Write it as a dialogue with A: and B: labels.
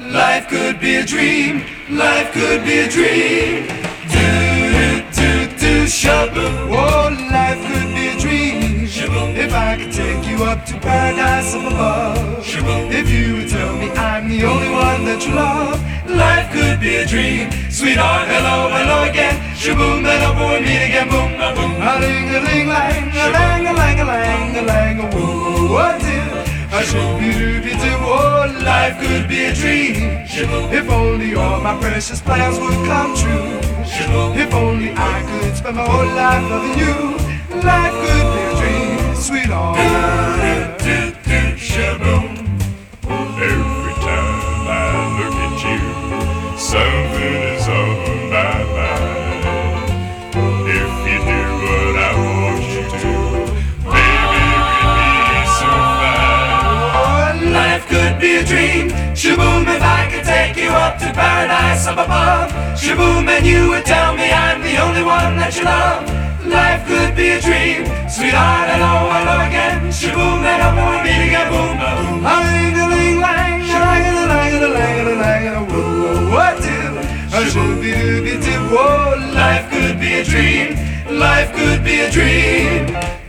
A: Life could be a dream. Life could be a dream. Do do do do shaboom. Oh, life could be a dream. Shaboom. If I could take you up to paradise up above. Shaboom. If you would tell me I'm the only one that you love. Life could be a dream. Sweetheart, hello, hello again. Shaboom, and up we meet again. Boom, a boom. A ling a ling lang, a lang a lang a lang a lang a woo. What do? A shooby dooby doo. Life could be a dream. If only all my precious plans would come true. If only I could spend my whole life loving you. Life could be a dream. Shaboom, if I could take you up to paradise up above. Shaboom, and you would tell me I'm the only one that you love. Life could be a dream. Sweetheart, hello, hello again. Shaboom, and up we meet again. Boom, boom. A ling a ling lang, a lang a lang a lang a lang a woo. What do? A shooby dooby doo. Oh, life could be a dream. Life could be a dream.